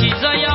起这样。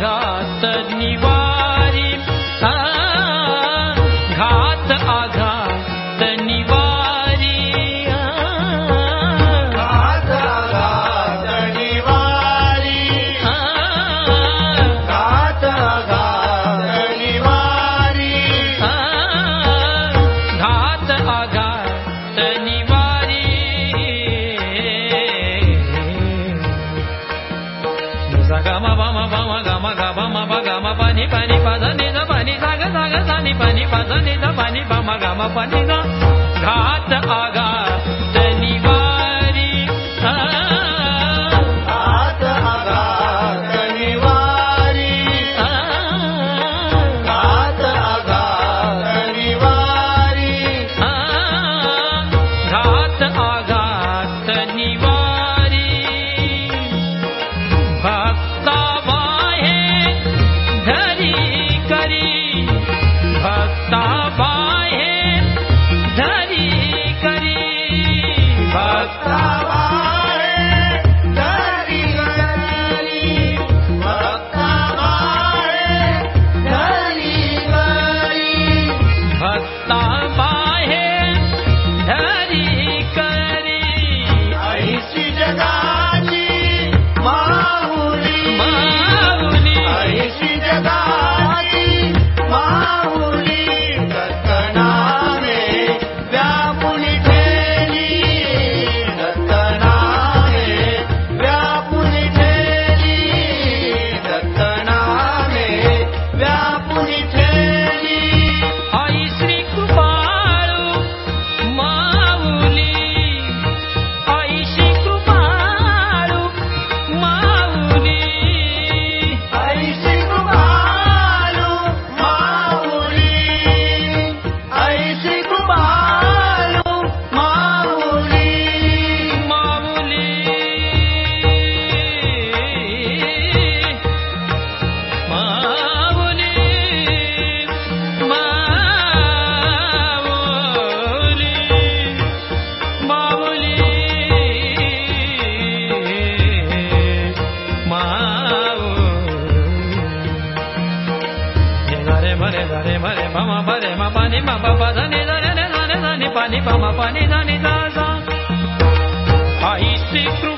धन्यवाद pani pani pada ni da pani saga saga sani pani pada ni da pani pa ma ga ma pani da ghat aga 打把 pa ma pa re ma pa ni ma pa pa da ni da ni da ni da ni pa ni pa. I seek